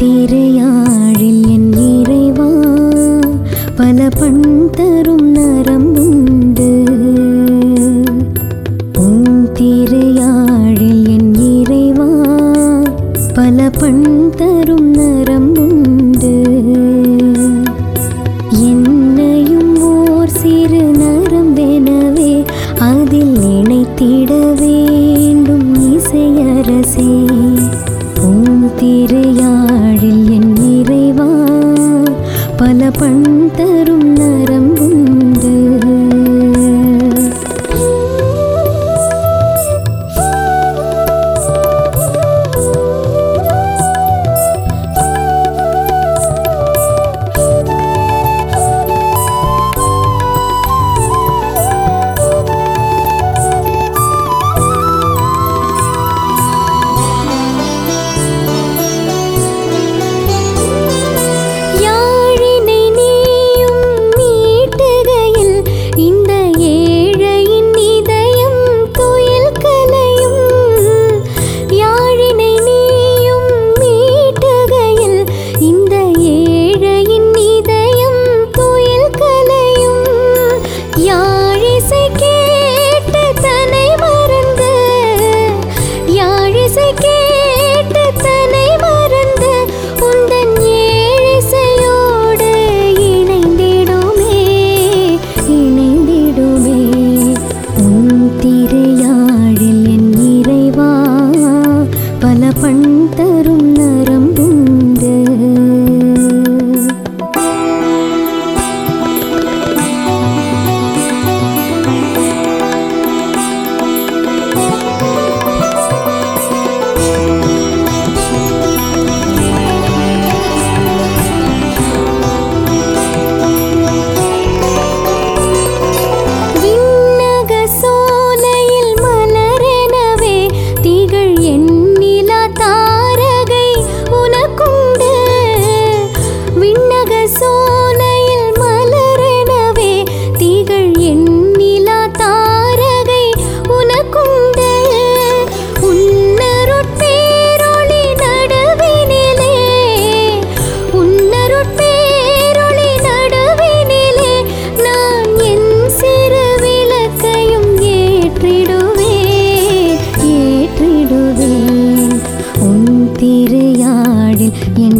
திரையா? பல பண் திரையாடில் என்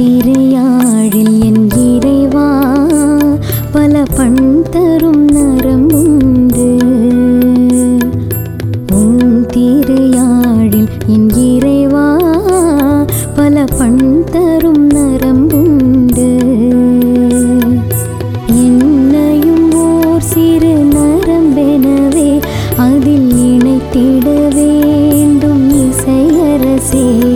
திரையாழில் என் இறைவா பல பண் தரும் நரம் உண்டு. உன் திரையாழில் என் இறைவா பல பண் தரும் நரம் உண்டு. என்னையும் ஓர் சிறு நரம்பெனவே அதில் இணைத்திட வேண்டும் இசையரசே.